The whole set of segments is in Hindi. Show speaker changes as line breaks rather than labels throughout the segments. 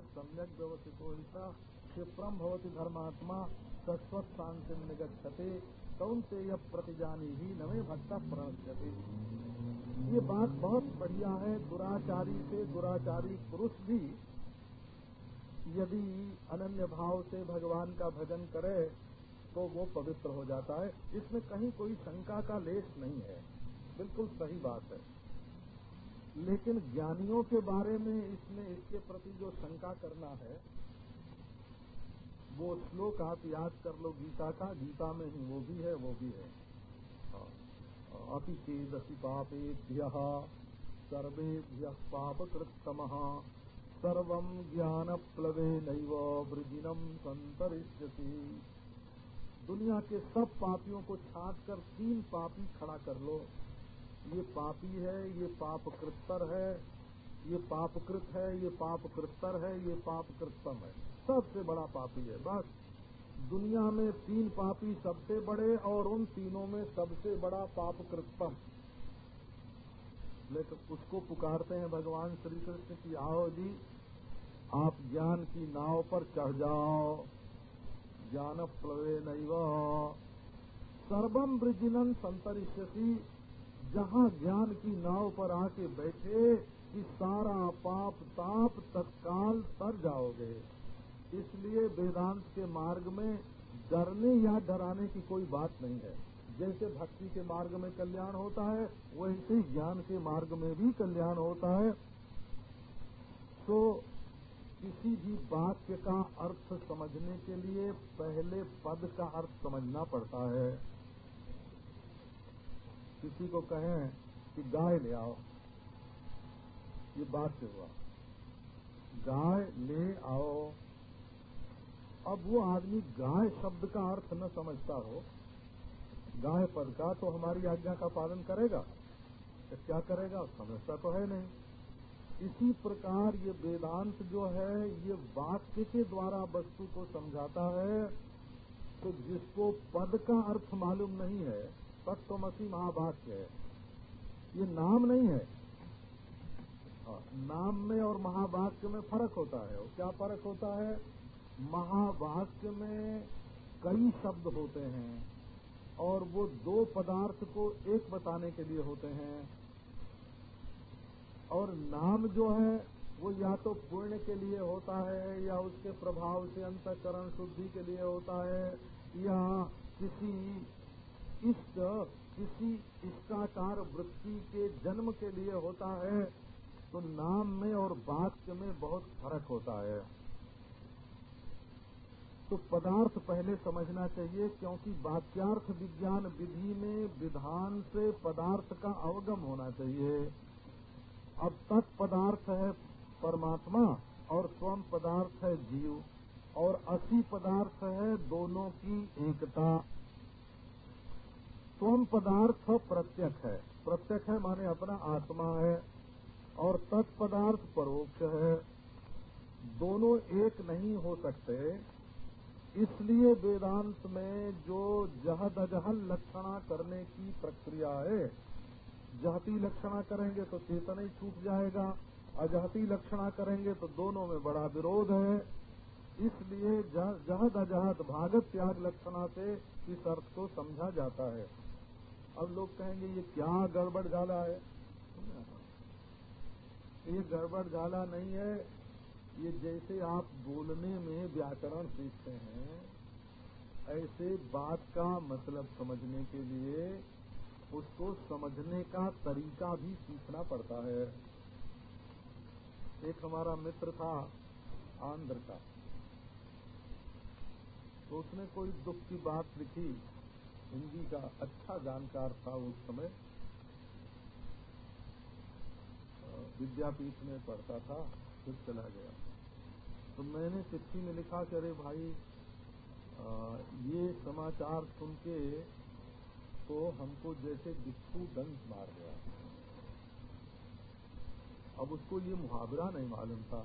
सम्यक व्यवस्थित क्षिप्रम भवती धर्मात्मा सस्वत शांति निगछते कौन से यह प्रतिजानी ही नवे भक्ता प्रणश्यते। ये बात बहुत बढ़िया है, दुराचारी से दुराचारी पुरुष भी यदि अनन्य भाव से भगवान का भजन करे तो वो पवित्र हो जाता है। इसमें कहीं कोई शंका का लेश नहीं है। बिल्कुल सही बात है। लेकिन ज्ञानियों के बारे में इसमें, इसके प्रति जो शंका करना है, वो श्लोक आप याद कर लो, गीता का। गीता में ही वो भी है, वो भी है। अति चेदसी पापेभ्य, सर्वेभ्य पाप कृतम सर्व ज्ञान प्लवे नैव वृजिनम संतरिष्यति दुनिया के सब पापियों को छाट कर तीन पापी खड़ा कर लो। ये पापी है, ये पाप कृतर है, ये पापकृत है, ये पाप कृतर है, ये पाप कृतम है। सबसे बड़ा पापी है, बस। दुनिया में तीन पापी सबसे बड़े और उन तीनों में सबसे बड़ा पाप कृतम लेकिन उसको पुकारते हैं भगवान श्री कृष्ण की, आओ जी, आप ज्ञान की नाव पर चढ़ जाओ। ज्ञान प्लवे नैव। सर्वम ब्रिजिनन संतरिष्यसी जहाँ ज्ञान की नाव पर आके बैठे कि सारा पाप ताप तत्काल तर जाओगे। इसलिए वेदांत के मार्ग में डरने या डराने की कोई बात नहीं है। जैसे भक्ति के मार्ग में कल्याण होता है, वैसे ज्ञान के मार्ग में भी कल्याण होता है। तो किसी भी वाक्य का अर्थ समझने के लिए पहले पद का अर्थ समझना पड़ता है। किसी को कहें कि गाय ले आओ। ये वाक्य हुआ। गाय ले आओ। अब वो आदमी गाय शब्द का अर्थ न समझता हो, गाय पद का तो हमारी आज्ञा का पालन करेगा। तो क्या करेगा? समझता तो है नहीं। इसी प्रकार ये वेदांत जो है, ये वाक्य के द्वारा वस्तु को समझाता है तो जिसको पद का अर्थ मालूम नहीं है तत्वमसी महावाक्य है। ये नाम नहीं है। हाँ, नाम में और महावाक्य में फ़र्क होता है। और क्या फ़र्क होता है? महावाक्य में कई शब्द होते हैं और वो दो पदार्थ को एक बताने के लिए होते हैं। और नाम जो है वो या तो पुण्य के लिए होता है या उसके प्रभाव से अंतकरण शुद्धि के लिए होता है या किसी इष्ट किसी इष्टाचार वृत्ति के जन्म के लिए होता है तो नाम में और वाक्य में बहुत फ़र्क होता है। तो पदार्थ पहले समझना चाहिए, क्योंकि वाक्यार्थ विज्ञान विधि में विधान से पदार्थ का अवगम होना चाहिए। अब तक पदार्थ है परमात्मा, और स्वम पदार्थ है जीव, और असी पदार्थ है दोनों की एकता। स्वम पदार्थ प्रत्यक्ष है। प्रत्यक्ष है माने अपना आत्मा है और तत्पदार्थ परोक्ष है। दोनों एक नहीं हो सकते। इसलिए वेदांत में जो जहद अजहल लक्षणा करने की प्रक्रिया है, जहती लक्षणा करेंगे तो चेतन ही छूट जाएगा। अजहती लक्षणा करेंगे तो दोनों में बड़ा विरोध है। इसलिए जहद अजहद भागत त्याग लक्षणा से इस अर्थ को समझा जाता है। अब लोग कहेंगे, ये क्या गड़बड़ झाला है? ये गड़बड़ झाला नहीं है। ये जैसे आप बोलने में व्याकरण सीखते हैं, ऐसे बात का मतलब समझने के लिए उसको समझने का तरीका भी सीखना पड़ता है। एक हमारा मित्र था आंध्र का तो उसने कोई दुख की बात लिखी। हिंदी का अच्छा जानकार था उस समय। विद्यापीठ में पढ़ता था फिर चला गया। तो मैंने चिट्ठी में लिखा कि अरे भाई आ, ये समाचार सुन के तो हमको जैसे बिच्छू डंक मार गया। अब उसको ये मुहावरा नहीं मालूम था।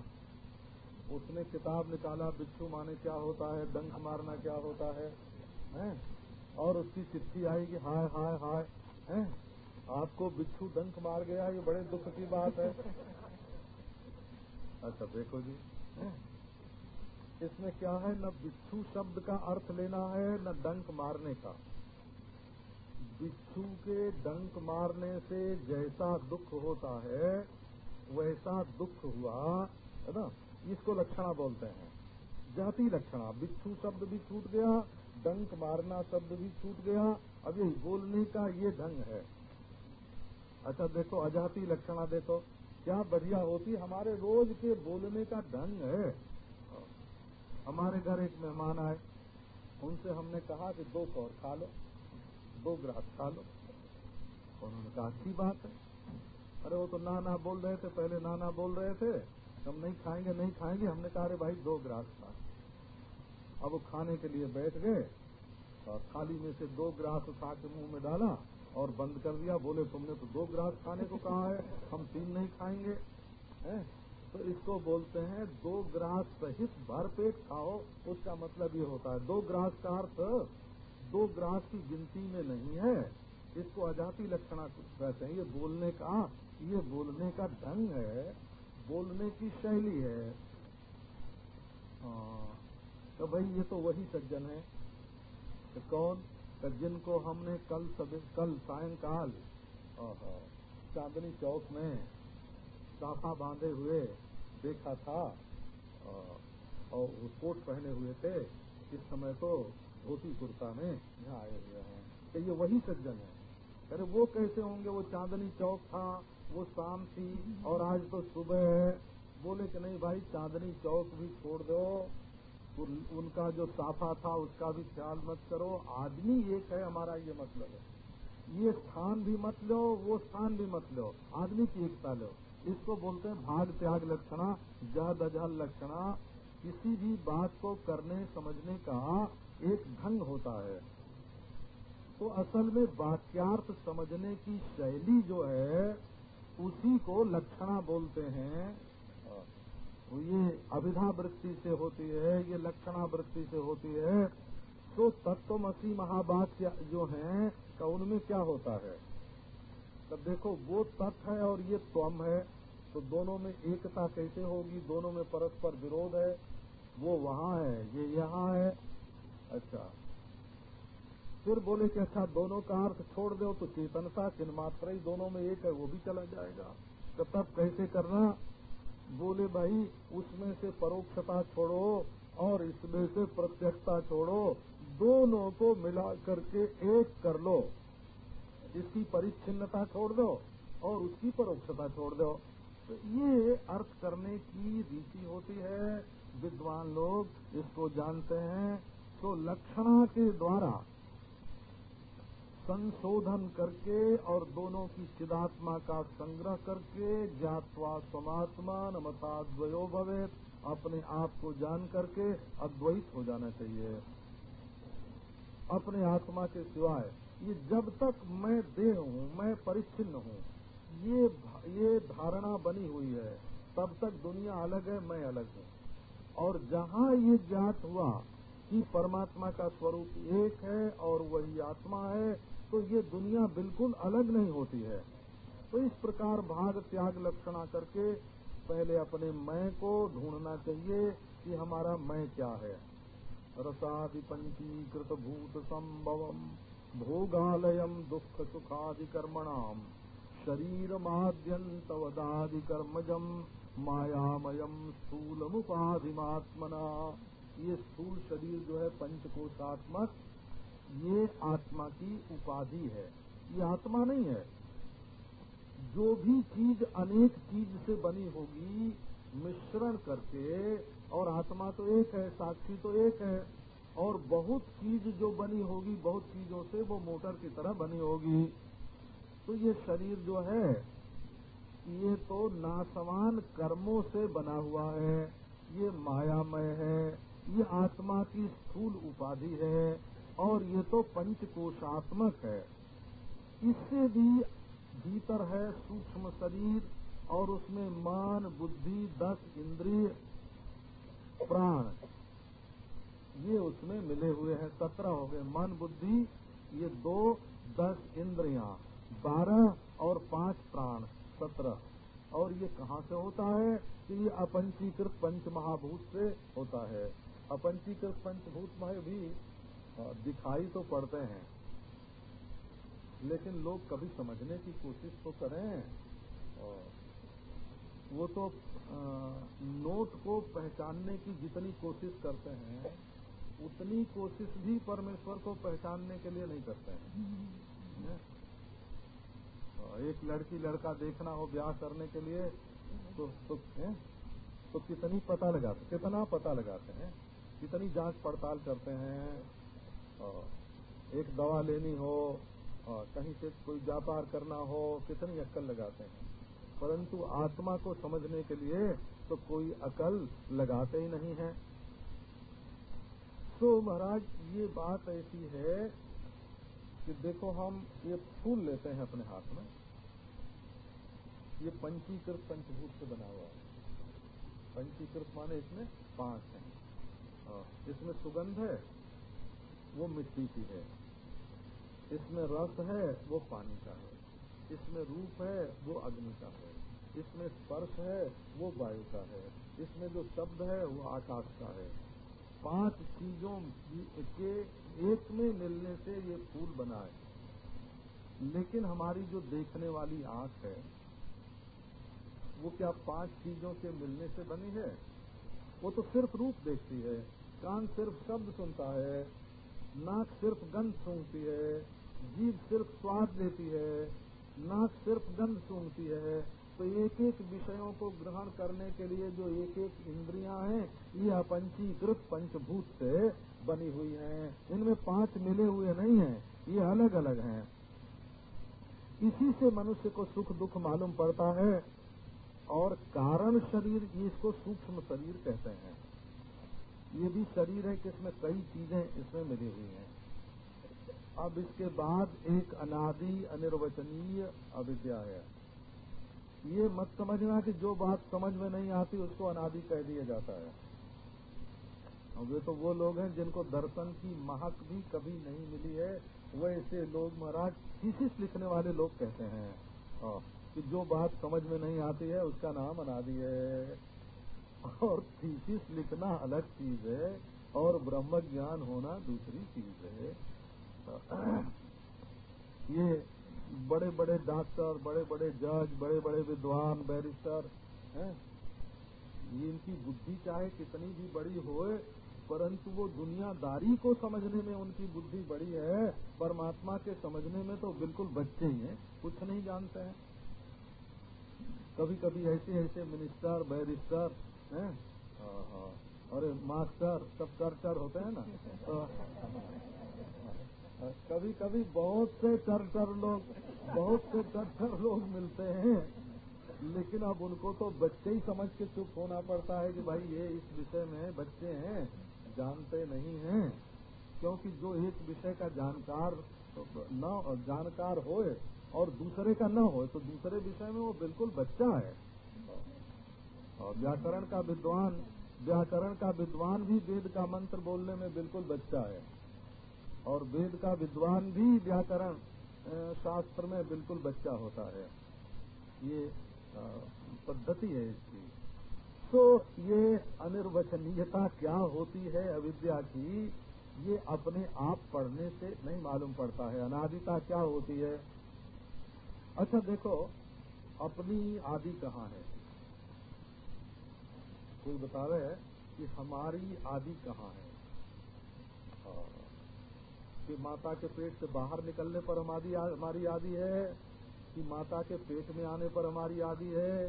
उसने किताब निकाला बिच्छू माने क्या होता है डंक मारना क्या होता है हैं? और उसकी चिट्ठी आई कि हाय हाय हाय, हैं? आपको बिच्छू डंक मार गया ये बड़े दुख की बात है। अच्छा देखो जी इसमें क्या है? न बिच्छू शब्द का अर्थ लेना है, न डंक मारने का। बिच्छू के डंक मारने से जैसा दुख होता है, वैसा दुख हुआ, है ना? इसको लक्षणा बोलते हैं। जाति लक्षणा। बिच्छू शब्द भी छूट गया डंक मारना शब्द भी छूट गया। अब यही बोलने का ये ढंग है। अच्छा देखो, अजाति लक्षणा देखो। क्या बढ़िया होती, हमारे रोज के बोलने का ढंग है। हमारे घर एक मेहमान आए। उनसे हमने कहा कि दो कौर खा लो, दो ग्रास खा लो। उन्होंने कहा, अच्छी बात है। अरे, वो तो ना ना बोल रहे थे, पहले ना ना बोल रहे थे। हम नहीं खाएँगे नहीं खाएँगे। हमने कहा, अरे भाई, दो ग्रास खा अब खाने के लिए बैठ गए और थाली में से दो ग्रास उठा के मुँह में डाला और बंद कर दिया। बोले तुमने तो दो ग्रास खाने को कहा है हम तीन नहीं खाएँगे। है? तो इसको बोलते हैं दो ग्रास सहित भर पेट खाओ। उसका मतलब ये होता है दो ग्रास का अर्थ दो ग्रास की गिनती में नहीं है। इसको अजाति लक्षणा कहते हैं। ये बोलने का ये बोलने का ढंग है बोलने की शैली है। हाँ, तो भाई ये तो वही सज्जन है तो कौन? तो जिनको हमने कल सब कल सायंकाल चांदनी चौक में साफा बांधे हुए देखा था और कोट पहने हुए थे। इस समय तो धोती कुर्ता में यहाँ आए हुए हैं। तो ये वही सज्जन है। अरे वो कैसे होंगे? वो चांदनी चौक था, वो शाम थी, और आज तो सुबह है। बोले कि नहीं भाई, चांदनी चौक भी छोड़ दो। उनका जो साफा था उसका भी ख्याल मत करो। आदमी एक है, हमारा ये मतलब है। ये स्थान भी मत लो, वो स्थान भी मत लो। आदमी की एकता लो। इसको बोलते हैं भाग त्याग लक्षणा जह दजहल लक्षणा। किसी भी बात को करने, समझने का एक ढंग होता है। तो असल में वाक्यार्थ समझने की शैली जो है, उसी को लक्षणा बोलते हैं। ये अभिधा वृत्ति से होती है, ये लक्षणा वृत्ति से होती है। तो तत्वमसी महावाक्य जो है तो उनमें क्या होता है? तब देखो, वो तत्व है और ये त्वम है। तो दोनों में एकता कैसे होगी? दोनों में परस्पर विरोध है। वो वहाँ है, ये यहाँ है। अच्छा। फिर बोले कि अच्छा दोनों का अर्थ छोड़ दो तो चेतनता किन मात्रा ही दोनों में एक है, वो भी चला जाएगा। तो तब कैसे करना? बोले, भाई, उसमें से परोक्षता छोड़ो और इसमें से प्रत्यक्षता छोड़ो। दोनों को मिला करके एक कर लो। इसकी परिच्छिन्नता छोड़ दो और उसकी परोक्षता छोड़ दो। तो ये अर्थ करने की रीति होती है। विद्वान लोग इसको जानते हैं। तो लक्षणा के द्वारा संशोधन करके और दोनों की चिदात्मा का संग्रह करके ज्ञातवा समात्मा नमता द्वयो भवे अपने आप को जान करके अद्वैत हो जाना चाहिए। अपने आत्मा के सिवाय ये जब तक मैं देह हूँ, मैं परिच्छिन्न हूँ, ये ये धारणा बनी हुई है, तब तक दुनिया अलग है, मैं अलग हूँ। और जहाँ ये ज्ञात हुआ कि परमात्मा का स्वरूप एक है और वही आत्मा है तो ये दुनिया बिल्कुल अलग नहीं होती है। तो इस प्रकार भाग त्याग लक्षणा करके पहले अपने मैं को ढूंढना चाहिए कि हमारा मैं क्या है। रसादि पंचीकृत भूत संभवम, भोगालयम, दुख सुखादि कर्मणाम शरीर माद्यंतवदादि कर्मजम मायामयम स्थूलमुपाधिमात्मना। ये स्थूल शरीर जो है पंचकोशात्मक, ये आत्मा की उपाधि है। ये आत्मा नहीं है। जो भी चीज़, अनेक चीज़ से बनी होगी, मिश्रण करके, और आत्मा तो एक है, साक्षी तो एक है, और बहुत चीज़ जो बनी होगी, बहुत चीज़ों से वो मोटर की तरह बनी होगी। तो ये शरीर जो है, ये तो नासवान कर्मों से बना हुआ है, ये मायामय है। ये आत्मा की स्थूल उपाधि है और ये तो पंचकोशात्मक है। इससे भी भीतर है सूक्ष्म शरीर और उसमें मान, बुद्धि, दस इंद्रिय, प्राण। ये उसमें मिले हुए हैं, सत्रह हो गए। मन, बुद्धि, ये दो, दस इंद्रियाँ, बारह और पाँच प्राण, सत्रह। और ये कहाँ से होता है? कि ये अपंचीकृत पंच महाभूत से होता है। अपंचीकृत पंचभूत में भी दिखाई तो पड़ते हैं। लेकिन लोग कभी समझने की कोशिश तो करें। और वो तो नोट को पहचानने की जितनी कोशिश करते हैं उतनी कोशिश भी परमेश्वर को पहचानने के लिए नहीं करते हैं। एक लड़की लड़का देखना हो ब्याह करने के लिए तो तो, है? तो कितनी पता लगाते कितना पता लगाते हैं? कितनी जाँच पड़ताल करते हैं एक दवा लेनी हो कहीं से कोई व्यापार करना हो, कितनी अक्कल लगाते हैं। परंतु आत्मा को समझने के लिए तो कोई अकल लगाते ही नहीं है। तो महाराज, ये बात ऐसी है कि देखो हम ये फूल लेते हैं अपने हाथ में। ये पंचीकृत पंचभूत से बना हुआ है। पंचीकृत माने इसमें पाँच हैं। इसमें सुगंध है, वो मिट्टी की है। इसमें रस है, वो पानी का है। इसमें रूप है, वो अग्नि का है। इसमें स्पर्श है, वो वायु का है। इसमें जो शब्द है, वो आकाश का है। पाँच चीज़ों के एक में मिलने से ये फूल बना है लेकिन हमारी जो देखने वाली आँख है, वो क्या पाँच चीज़ों के मिलने से बनी है? वो तो सिर्फ़ रूप देखती है। कान सिर्फ़ शब्द सुनता है, नाक सिर्फ़ गंध सूंघती है जीव सिर्फ़ स्वाद लेती है, नाक सिर्फ़ गंध सूंघती है तो एक एक विषयों को ग्रहण करने के लिए जो एक एक इंद्रियाँ हैं ये अपंचीकृत पंचभूत से बनी हुई हैं। इनमें पाँच मिले हुए नहीं हैं, ये अलग अलग हैं। इसी से मनुष्य को सुख दुख मालूम पड़ता है, और कारण शरीर इसको सूक्ष्म शरीर कहते हैं। ये भी शरीर है कि इसमें कई चीज़ें इसमें मिली हुई हैं। अब इसके बाद एक अनादि अनिर्वचनीय अविद्या है। ये मत समझना कि जो बात समझ में नहीं आती, उसको अनादि कह दिया जाता है। वे तो वो लोग हैं जिनको दर्शन की महक भी कभी नहीं मिली है। वैसे लोग महाराज थीसिस लिखने वाले लोग कहते हैं, कि जो बात समझ में नहीं आती है, उसका नाम अनादि है। और थीसिस लिखना अलग चीज़ है, और ब्रह्म ज्ञान होना दूसरी चीज़ है। ये बड़े बड़े डॉक्टर बड़े बड़े जज बड़े बड़े विद्वान, बैरिस्टर, हैं? इनकी बुद्धि चाहे कितनी भी बड़ी होए, परंतु वो दुनियादारी को समझने में उनकी बुद्धि बड़ी है। परमात्मा के समझने में तो बिल्कुल बच्चे ही हैं, कुछ नहीं जानते हैं। कभी कभी ऐसे ऐसे मिनिस्टर बैरिस्टर अरे, मास्टर, सब कर होते हैं ना? तो कभी कभी बहुत से चरचर लोग, बहुत से चरचर लोग मिलते हैं, लेकिन अब उनको तो बच्चे ही समझ के चुप होना पड़ता है कि भाई ये इस विषय में बच्चे हैं, जानते नहीं हैं, क्योंकि जो एक विषय का जानकार न, जानकार होए और दूसरे का न हो तो दूसरे विषय में वो बिल्कुल बच्चा है। और व्याकरण का विद्वान, व्याकरण का विद्वान भी वेद का मंत्र बोलने में बिल्कुल बच्चा है। और वेद का विद्वान भी व्याकरण शास्त्र में बिल्कुल बच्चा होता है। ये पद्धति है इसकी। तो ये अनिर्वचनीयता क्या होती है अविद्या की, ये अपने आप पढ़ने से नहीं मालूम पड़ता है। अनादिता क्या होती है? अच्छा देखो, अपनी आदि कहाँ है? कोई बता रहे कि हमारी आदि कहाँ है? कि माता के पेट से बाहर निकलने पर हमारी हमारी आदि है कि माता के पेट में आने पर हमारी आदि है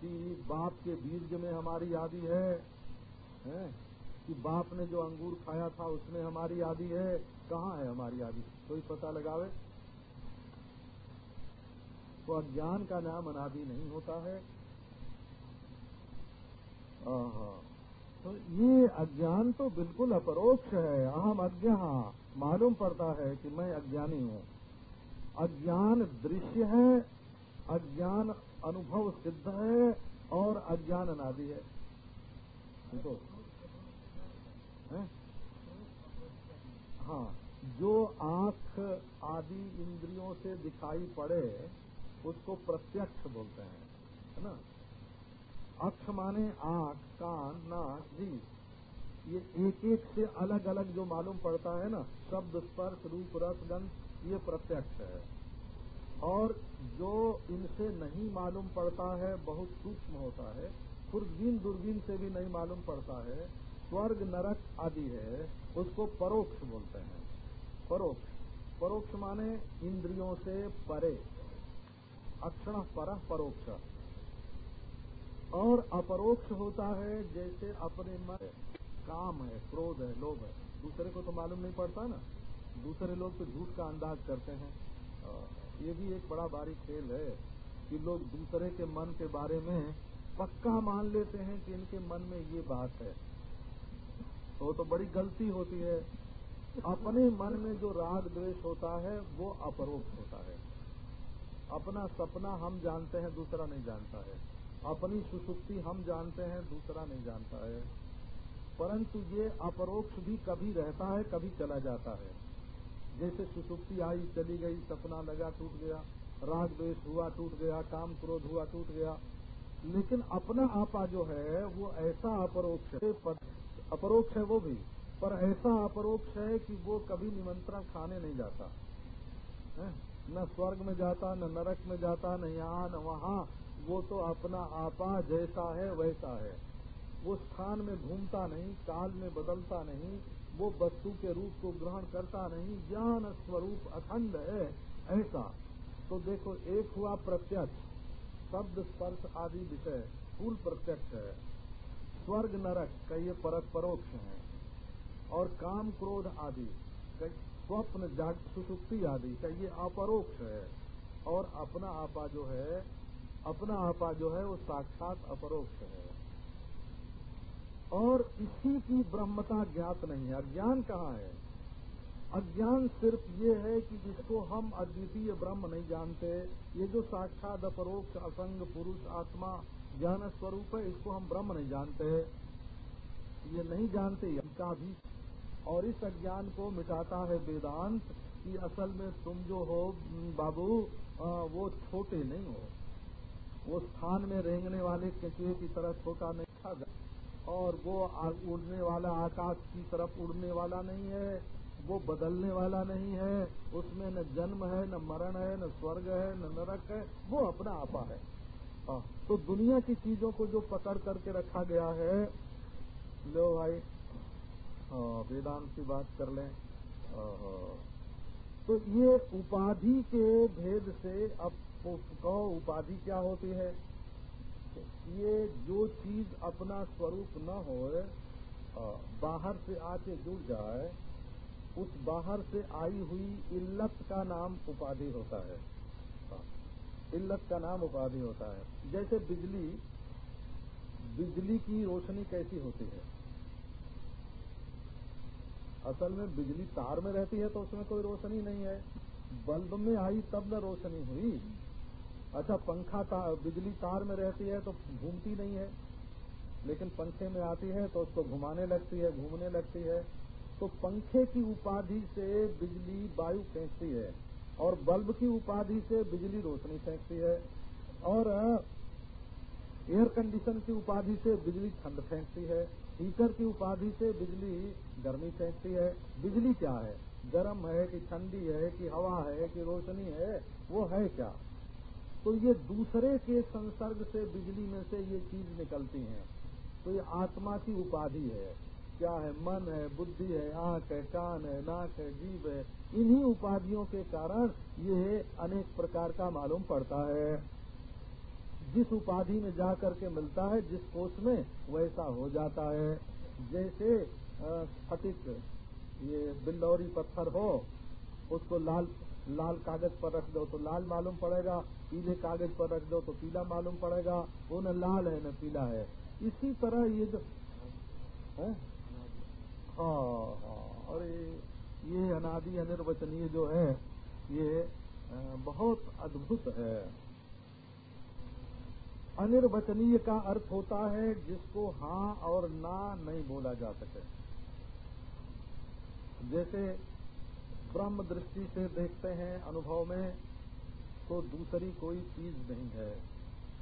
कि बाप के बीज में हमारी आदि है, है? कि बाप ने जो अंगूर खाया था उसमें हमारी आदि है कहाँ है हमारी आदि? कोई पता लगावे? तो अज्ञान का नाम अनादि नहीं होता है। तो ये अज्ञान तो बिल्कुल अपरोक्ष है। अहम अज्ञा। मालूम पड़ता है कि मैं अज्ञानी हूँ। अज्ञान दृश्य है, अज्ञान अनुभव सिद्ध है और अज्ञान अनादि है। तो है? हाँ जो आँख आदि इंद्रियों से दिखाई पड़े, उसको प्रत्यक्ष बोलते हैं, है ना? अक्ष माने आँख, कान, नाक जीव ये एक एक से अलग अलग जो मालूम पड़ता है ना, शब्द, स्पर्श, रूप, रस, गंध, ये प्रत्यक्ष है। और जो इनसे नहीं मालूम पड़ता है, बहुत सूक्ष्म होता है खुर्दबीन दूरबीन से भी नहीं मालूम पड़ता है, स्वर्ग, नरक आदि है, उसको परोक्ष बोलते हैं। परोक्ष। परोक्ष माने इंद्रियों से परे। अक्षण पर परोक्ष। और अपरोक्ष होता है, जैसे अपने मन काम है, क्रोध है, लोभ है। दूसरे को तो मालूम नहीं पड़ता ना। दूसरे लोग तो झूठ का अंदाज करते हैं। ये भी एक बड़ा बारीक खेल है कि लोग दूसरे के मन के बारे में पक्का मान लेते हैं कि इनके मन में ये बात है। तो तो बड़ी गलती होती है। अपने मन में जो राग द्वेष होता है, वो अपरोक्ष होता है। अपना सपना हम जानते हैं, दूसरा नहीं जानता है। अपनी सुसुप्ति हम जानते हैं, दूसरा नहीं जानता है। परंतु ये अपरोक्ष भी कभी रहता है, कभी चला जाता है। जैसे सुसुप्ति आई, चली गई, सपना लगा, टूट गया राग द्वेष हुआ, टूट गया, काम क्रोध हुआ, टूट गया। लेकिन अपना आपा जो है, वो ऐसा अपरोक्ष है अपरोक्ष है वो भी, पर ऐसा अपरोक्ष है कि वो कभी निमंत्रण खाने नहीं जाता? न स्वर्ग में जाता, न नरक में जाता, न यहाँ, न वहाँ। वो तो अपना आपा जैसा है, वैसा है। वो स्थान में घूमता नहीं, काल में बदलता नहीं, वो वस्तु के रूप को ग्रहण करता नहीं, ज्ञान स्वरूप अखंड है, ऐसा। तो देखो, एक हुआ प्रत्यक्ष, शब्द स्पर्श आदि विषय, फूल प्रत्यक्ष है। स्वर्ग नरक का ये परक परोक्ष है। और काम क्रोध आदि स्वप्न जाग, सुसुप्ति आदि का ये अपरोक्ष है। और अपना आपा जो है अपना आपा जो है वो साक्षात अपरोक्ष है। और इसी की ब्रह्मता ज्ञात नहीं है। अज्ञान कहाँ है? अज्ञान सिर्फ़ ये है कि जिसको हम अद्वितीय ब्रह्म नहीं जानते, ये जो साक्षात अपरोक्ष, असंग, पुरुष, आत्मा, ज्ञान स्वरूप है, इसको हम ब्रह्म नहीं जानते ये नहीं जानते इनका भी। और इस अज्ञान को मिटाता है वेदांत कि असल में तुम जो हो, बाबू वो छोटे नहीं हो। वो स्थान में रेंगने वाले केचुए की तरह छोटा नहीं था और वो उड़ने वाला आकाश की तरफ़ उड़ने वाला नहीं है वो बदलने वाला नहीं है। उसमें न जन्म है न मरण है न स्वर्ग है न नरक है वो अपना आपा है। आ, तो दुनिया की चीज़ों को जो पकड़ करके रखा गया है लो भाई वेदांत की बात कर लें। तो ये उपाधि के भेद से अब कहो उपाधि क्या होती है? ये जो चीज़ अपना स्वरूप न हो बाहर से आके जुड़ जाए, उस बाहर से आई हुई इल्लत का नाम उपाधि होता है। इल्लत का नाम उपाधि होता है। जैसे बिजली बिजली की रोशनी कैसी होती है? असल में बिजली तार में रहती है तो उसमें कोई रोशनी नहीं है। बल्ब में आई तब न रोशनी हुई। अच्छा पंखा तार बिजली तार में रहती है तो घूमती नहीं है, लेकिन पंखे में आती है तो उसको घुमाने लगती है, घूमने लगती है। तो पंखे की उपाधि से बिजली वायु फेंकती है और बल्ब की उपाधि से बिजली रोशनी फेंकती है और एयर कंडीशन की उपाधि से बिजली ठंड फेंकती है हीटर की उपाधि से बिजली गर्मी फेंकती है। बिजली क्या है? गर्म है कि ठंडी है कि हवा है कि रोशनी है, वो है क्या? तो ये दूसरे के संसर्ग से, बिजली में से ये चीज़ निकलती है। तो ये आत्मा की उपाधि है। क्या है? मन है, बुद्धि है, आँख है, कान है, नाक है जीव है। इन्हीं उपाधियों के कारण ये अनेक प्रकार का मालूम पड़ता है। जिस उपाधि में जा करके मिलता है, जिस कोष में, वैसा हो जाता है। जैसे स्फटिक ये बिल्लौरी पत्थर हो, उसको लाल लाल कागज़ पर रख दो तो लाल मालूम पड़ेगा। पीले कागज़ पर रख दो तो पीला मालूम पड़ेगा वो न लाल है न पीला है। इसी तरह ये जो है? हाँ हाँ। ये, ये अनादि अनिर्वचनीय जो है ये बहुत अद्भुत है। अनिर्वचनीय का अर्थ होता है जिसको हाँ और ना नहीं बोला जा सके। जैसे ब्रह्म दृष्टि से देखते हैं अनुभव में तो दूसरी कोई चीज़ नहीं है।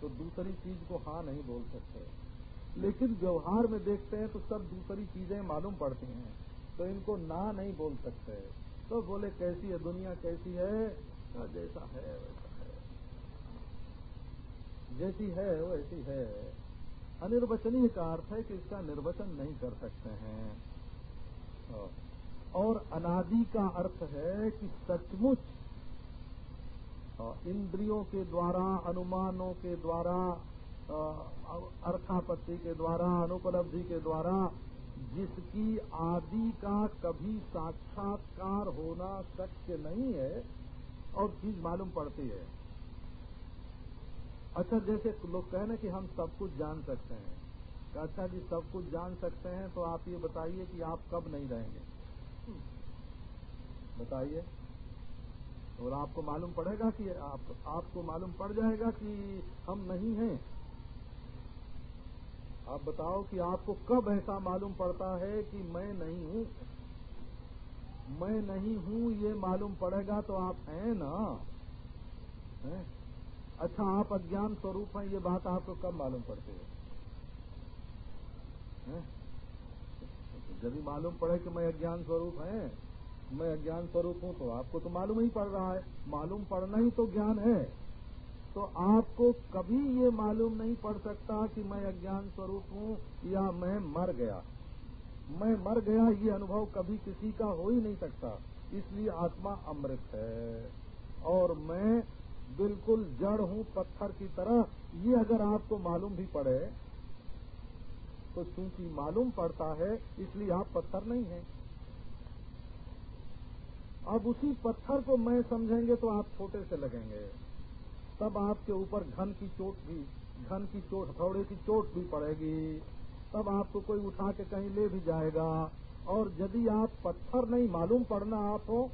तो दूसरी चीज़ को हाँ नहीं बोल सकते। लेकिन व्यवहार में देखते हैं तो सब दूसरी चीज़ें मालूम पड़ती हैं। तो इनको ना नहीं बोल सकते। तो बोले, कैसी है दुनिया? कैसी है? तो जैसा है, वैसा है। जैसी है, वैसी है। अनिर्वचनीय का अर्थ है कि इसका निर्वचन नहीं कर सकते हैं। और अनादि का अर्थ है कि सचमुच इंद्रियों के द्वारा, अनुमानों के द्वारा अर्थापत्ति के द्वारा, अनुपलब्धि के द्वारा जिसकी आदि का कभी साक्षात्कार होना शक्य नहीं है और चीज़ मालूम पड़ती है। अच्छा जैसे लोग कहने कि हम सब कुछ जान सकते हैं। अच्छा जी, सब कुछ जान सकते हैं तो आप ये बताइए कि आप कब नहीं रहेंगे। बताइए। और आपको मालूम पड़ेगा कि आप, आपको मालूम पड़ जाएगा कि हम नहीं हैं आप बताओ कि आपको कब ऐसा मालूम पड़ता है कि मैं नहीं हूँ मैं नहीं हूँ, ये मालूम पड़ेगा तो आप हैं ना है? अच्छा आप अज्ञान स्वरूप हैं, ये बात आपको कब मालूम पड़ती है? जब मालूम पड़े कि मैं अज्ञान स्वरूप है मैं अज्ञान स्वरूप हूँ तो आपको तो मालूम ही पड़ रहा है। मालूम पड़ना ही तो ज्ञान है। तो आपको कभी ये मालूम नहीं पड़ सकता कि मैं अज्ञान स्वरूप हूँ या मैं मर गया। मैं मर गया, ये अनुभव कभी किसी का हो ही नहीं सकता। इसलिए आत्मा अमृत है। और मैं बिल्कुल जड़ हूँ, पत्थर की तरह। ये अगर आपको मालूम भी पड़े तो चूँकि मालूम पड़ता है, इसलिए आप पत्थर नहीं हैं। अब उसी पत्थर को मैं समझेंगे तो आप छोटे से लगेंगे। तब आपके ऊपर घन की चोट भी, घन की चोट हथौड़े की चोट भी पड़ेगी। तब आपको कोई उठा के कहीं ले भी जाएगा। और यदि आप पत्थर नहीं मालूम पड़ना आप हो,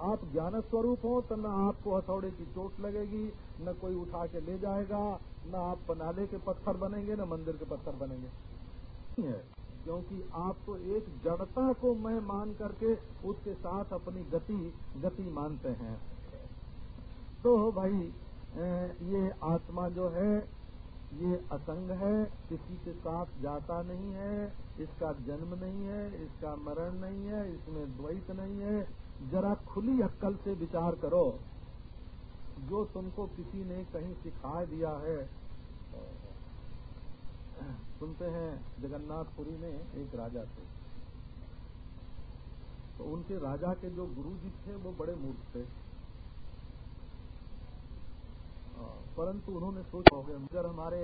आप ज्ञान स्वरूप हो तो न आपको हथौड़े की चोट लगेगी, न कोई उठा के ले जाएगा, न आप बनाले के पत्थर बनेंगे, न मंदिर के पत्थर बनेंगे। क्योंकि आप तो एक जड़ता को मैं मान करके उसके साथ अपनी गति गति मानते हैं। तो भाई ये आत्मा जो है, ये असंग है, किसी के साथ जाता नहीं है, इसका जन्म नहीं है, इसका मरण नहीं है, इसमें द्वैत नहीं है। जरा खुली अक्कल से विचार करो। जो तुमको किसी ने कहीं सिखा दिया है सुनते हैं जगन्नाथपुरी में एक राजा थे। तो उनके राजा के जो गुरु जी थे, वो बड़े मूर्ख थे। परंतु उन्होंने सोच हो गया अगर हमारे,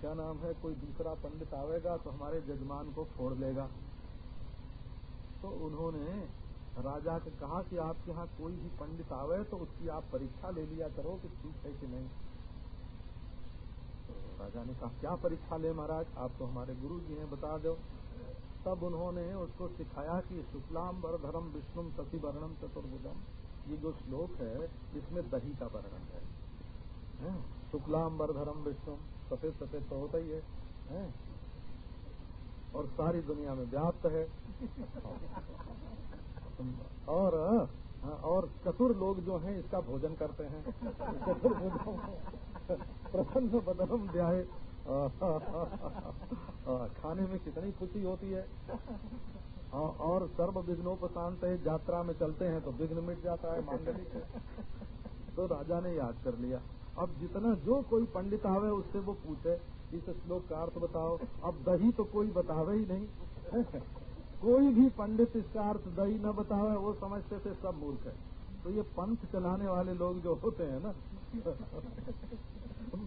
क्या नाम है, कोई दूसरा पंडित आवेगा तो हमारे जजमान को फोड़ लेगा। तो उन्होंने राजा से कहा कि आपके यहाँ कोई भी पंडित आवे तो उसकी आप परीक्षा ले लिया करो कि ठीक है कि नहीं। राजा ने कहा क्या परीक्षा ले महाराज? आप तो हमारे गुरु जी हैं बता दो। तब उन्होंने उसको सिखाया कि शुक्लाम वर धर्म विष्णुम सती वर्णम चतुर्भुजम। ये जो श्लोक है इसमें दही का वर्णन है। शुक्लाम वर धर्म विष्णुम सफ़ेद सफ़ेद तो होता ही है, है? और सारी दुनिया में व्याप्त है। और और चतुर लोग जो हैं इसका भोजन करते हैं। चतुर प्रसन्न बदनम ब्याहे। खाने में कितनी खुशी होती है। और सर्व विघ्नोपशांत यात्रा में चलते हैं तो विघ्न मिट जाता है, मांगलिक तो राजा ने याद कर लिया। अब जितना जो कोई पंडित आवे, उससे वो पूछे, इस श्लोक का अर्थ बताओ। अब दही तो कोई बतावे ही नहीं। कोई भी पंडित इसका अर्थ दही न बतावे, वो समझते थे सब मूर्ख है। तो ये पंथ चलाने वाले लोग जो होते हैं ना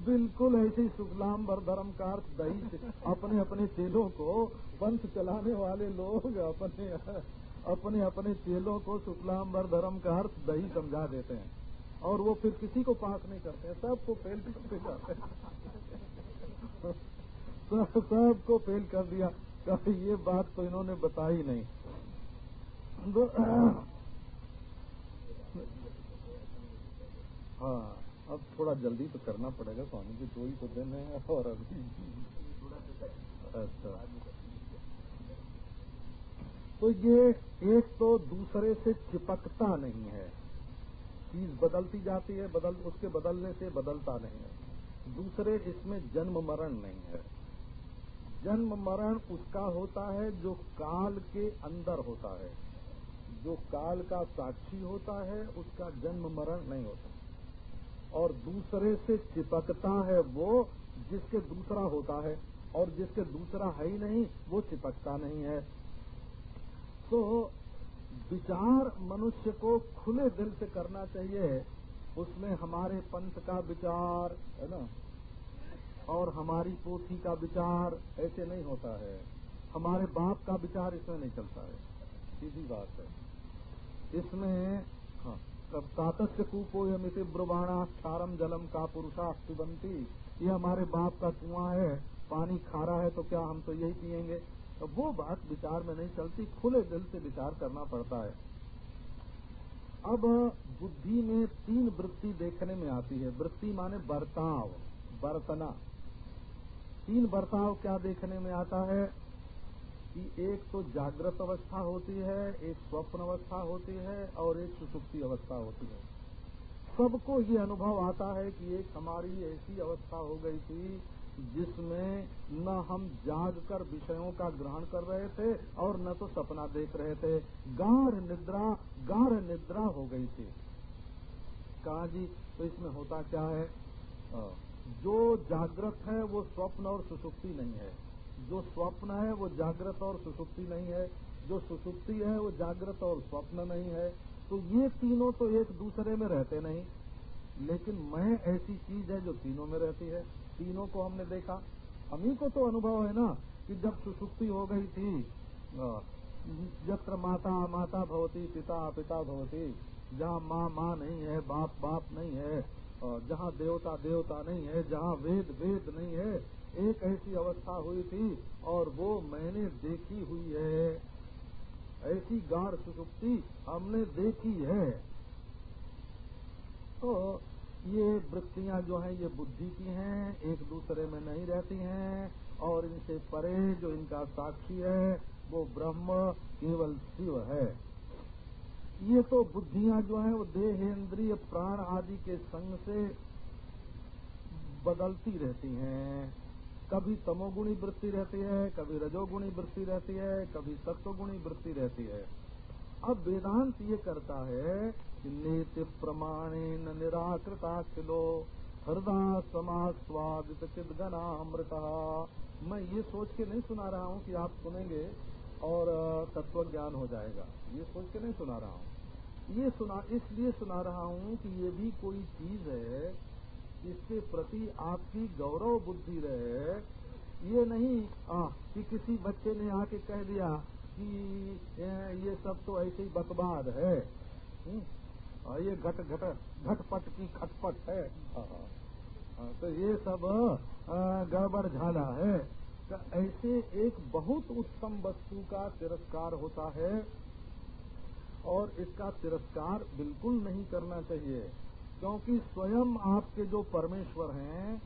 बिल्कुल ऐसे ही शुक्लाम धर्म का अर्थ दही अपने अपने चेलों को पंथ चलाने वाले लोग अपने अपने अपने चेलों को शुक्लाम धर्म का अर्थ दही समझा देते हैं। और वो फिर किसी को पास नहीं करते हैं, सबको फेल करते जाते हैं सबको फेल कर दिया। कभी ये बात तो इन्होंने बताई नहीं। हाँ। अब थोड़ा जल्दी तो करना पड़ेगा स्वामी जी, दो ही तो दिन है और अभी अच्छा। तो ये एक तो दूसरे से चिपकता नहीं है। चीज़ बदलती जाती है, बदल, उसके बदलने से बदलता नहीं है। दूसरे इसमें जन्म मरण नहीं है। जन्म मरण उसका होता है जो काल के अंदर होता है। जो काल का साक्षी होता है, उसका जन्म मरण नहीं होता। और दूसरे से चिपकता है वो जिसके दूसरा होता है, और जिसके दूसरा है ही नहीं, वो चिपकता नहीं है। तो विचार मनुष्य को खुले दिल से करना चाहिए, उसमें हमारे पंथ का विचार, है ना? और हमारी पोथी का विचार ऐसे नहीं होता है। हमारे बाप का विचार इसमें नहीं चलता है। सीधी बात है। इसमें तातस्य कूपो यमित ब्रुवाणा क्षारम जलम का पुरुषा पिबंती ये हमारे बाप का कुआँ है, पानी खारा है तो क्या हम तो यही पियेंगे? तो वो बात विचार में नहीं चलती, खुले दिल से विचार करना पड़ता है। अब बुद्धि में तीन वृत्ति देखने में आती है। वृत्ति माने बर्ताव, बर्तना। तीन बर्ताव क्या देखने में आता है? कि एक तो जागृत अवस्था होती है, एक स्वप्न अवस्था होती है और एक सुसुप्ति अवस्था होती है। सबको ये अनुभव आता है कि एक हमारी ऐसी अवस्था हो गई थी जिसमें न हम जाग कर विषयों का ग्रहण कर रहे थे और न तो सपना देख रहे थे। गाढ़ निद्रा गाढ़ निद्रा हो गई थी। कहा जी तो इसमें होता क्या है? जो जागृत है वो स्वप्न और सुसुप्ति नहीं है। जो स्वप्न है वो जागृत और सुसुप्ति नहीं है। जो सुसुप्ति है वो जागृत और स्वप्न नहीं है। तो ये तीनों तो एक दूसरे में रहते नहीं। लेकिन मैं ऐसी चीज़ है जो तीनों में रहती है। तीनों को हमने देखा। हम को तो अनुभव है ना कि जब सुसुप्ति हो गई थी यत्र माता माता भवती, पिता पिता भवती, जहाँ माँ माँ नहीं है, बाप बाप नहीं है जहाँ देवता देवता नहीं है, जहाँ वेद वेद नहीं है एक ऐसी अवस्था हुई थी और वो मैंने देखी हुई है। ऐसी गाढ़ सुसुप्ति हमने देखी है। तो ये वृत्तियाँ जो हैं, ये बुद्धि की हैं, एक दूसरे में नहीं रहती हैं और इनसे परे जो इनका साक्षी है, वो ब्रह्म, केवल शिव है। ये तो बुद्धियाँ जो हैं, वो देह देहेंद्रिय प्राण आदि के संग से बदलती रहती हैं। कभी तमोगुणी वृत्ति रहती है, कभी रजोगुणी वृत्ति रहती है, कभी सत्वगुणी वृत्ति रहती है। अब वेदांत ये करता है कि नेति प्रमाणेन निराकृता खिलो हृदय समास्वादित चिदगना अमृत मैं ये सोच के नहीं सुना रहा हूँ कि आप सुनेंगे और तत्व ज्ञान हो जाएगा। ये सोच के नहीं सुना रहा हूँ। ये सुना, इसलिए सुना रहा हूँ कि ये भी कोई चीज़ है इसके प्रति आपकी गौरव बुद्धि रहे ये नहीं आ, कि किसी बच्चे ने आके कह दिया कि ये सब तो ऐसे ही बकवाद है। हम्म, ये घट घट घटपट की खटपट है। तो ये सब गड़बड़ झाला है। तो ऐसे एक बहुत उत्तम वस्तु का तिरस्कार होता है और इसका तिरस्कार बिल्कुल नहीं करना चाहिए। क्योंकि स्वयं आपके जो परमेश्वर हैं,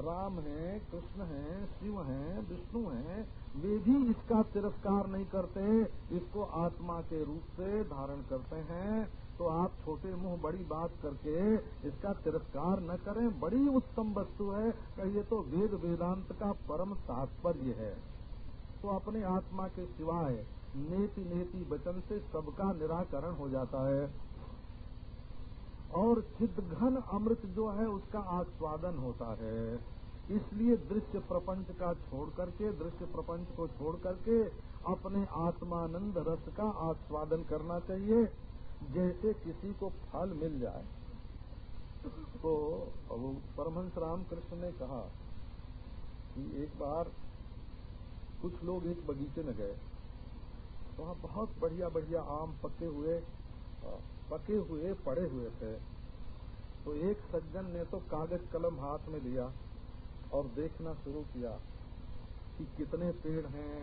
राम है, कृष्ण है, शिव है, विष्णु है, वे भी इसका तिरस्कार नहीं करते, इसको आत्मा के रूप से धारण करते हैं। तो आप छोटे मुँह बड़ी बात करके इसका तिरस्कार न करें। बड़ी उत्तम वस्तु है कि ये तो वेद वेदांत का परम तात्पर्य है। तो अपने आत्मा के सिवाय नेति नेति वचन से सबका निराकरण हो जाता है। और चिदघन अमृत जो है उसका आस्वादन होता है। इसलिए दृश्य प्रपंच का छोड़ करके, दृश्य प्रपंच को छोड़ करके अपने आत्मानंद रस का आस्वादन करना चाहिए, जैसे किसी को फल मिल जाए। तो परमहंस रामकृष्ण ने कहा कि एक बार कुछ लोग एक बगीचे में गए वहाँ बहुत बढ़िया बढ़िया आम पके हुए पके हुए पड़े हुए थे। तो एक सज्जन ने तो कागज़ कलम हाथ में लिया और देखना शुरू किया कि कितने पेड़ हैं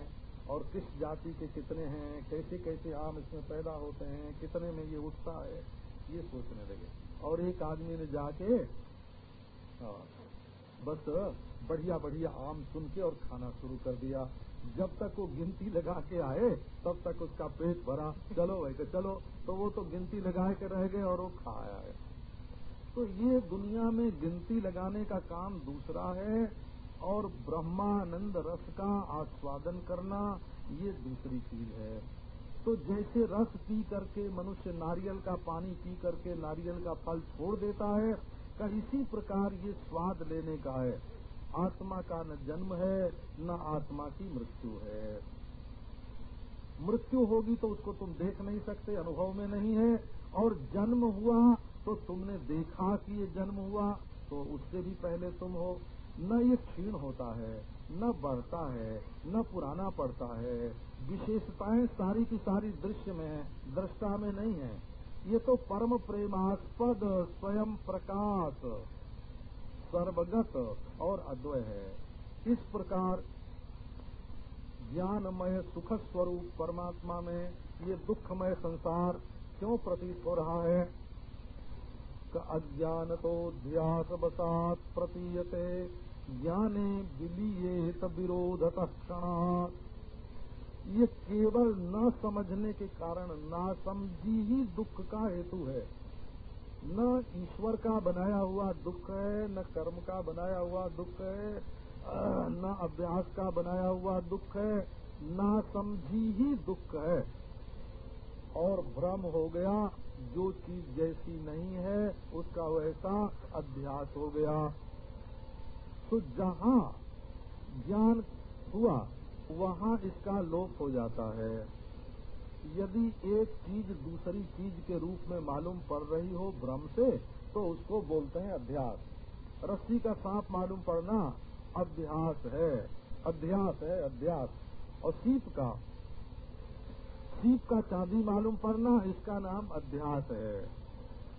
और किस जाति के कितने हैं कैसे कैसे आम इसमें पैदा होते हैं कितने में ये उठता है ये सोचने लगे। और एक आदमी ने जाके हाँ, बस बढ़िया बढ़िया आम सुन के और खाना शुरू कर दिया। जब तक वो गिनती लगा के आए, तब तक उसका पेट भरा, चलो तो चलो। तो वो तो गिनती लगा के रह गए और वो खाया है तो ये दुनिया में गिनती लगाने का काम दूसरा है और ब्रह्मानंद रस का आस्वादन करना ये दूसरी चीज़ है। तो जैसे रस पी करके मनुष्य नारियल का पानी पी करके नारियल का फल छोड़ देता है, का इसी प्रकार ये स्वाद लेने का है। आत्मा का न जन्म है, न आत्मा की मृत्यु है। मृत्यु होगी तो उसको तुम देख नहीं सकते, अनुभव में नहीं है। और जन्म हुआ तो तुमने देखा कि ये जन्म हुआ तो उससे भी पहले तुम हो। न ये क्षीण होता है, न बढ़ता है, न पुराना पड़ता है। विशेषताएँ सारी की सारी दृश्य में दृष्टा में नहीं है। ये तो परम प्रेमास्पद, स्वयं प्रकाश। सर्वगत और अद्वय है। इस प्रकार ज्ञानमय सुख स्वरूप परमात्मा में ये दुखमय संसार क्यों प्रतीत हो रहा है? अज्ञान तो ध्यास बसात प्रतीयते, ज्ञाने विलीयेत विरोधत क्षण ये केवल न समझने के कारण ना समझी ही दुख का हेतु है। न ईश्वर का बनाया हुआ दुख है, न कर्म का बनाया हुआ दुख है न अभ्यास का बनाया हुआ दुख है, ना समझी ही दुख है। और भ्रम हो गया, जो चीज़ जैसी नहीं है, उसका वैसा अभ्यास हो गया। तो जहाँ ज्ञान हुआ, वहाँ इसका लोप हो जाता है। यदि एक चीज़ दूसरी चीज़ के रूप में मालूम पड़ रही हो भ्रम से तो उसको बोलते हैं अध्यास रस्सी का सांप मालूम पड़ना अध्यास है। अध्यास है अध्यास और सीप का? सीप का चांदी मालूम पड़ना, इसका नाम अध्यास है।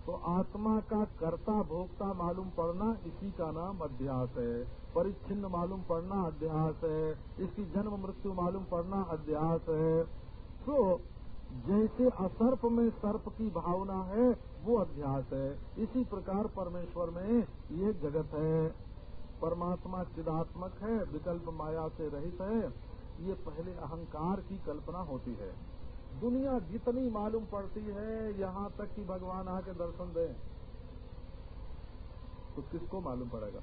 तो आत्मा का कर्ता भोक्ता मालूम पड़ना, इसी का नाम अध्यास है। परिच्छिन्न मालूम पड़ना अध्यास है। इसकी जन्म मृत्यु मालूम पड़ना अध्यास है। तो जैसे असर्प में सर्प की भावना है, वो अध्यास है। इसी प्रकार परमेश्वर में ये जगत है। परमात्मा चिदात्मक है, विकल्प माया से रहित है। ये पहले अहंकार की कल्पना होती है। दुनिया जितनी मालूम पड़ती है, यहाँ तक कि भगवान आके दर्शन दें तो किसको मालूम पड़ेगा?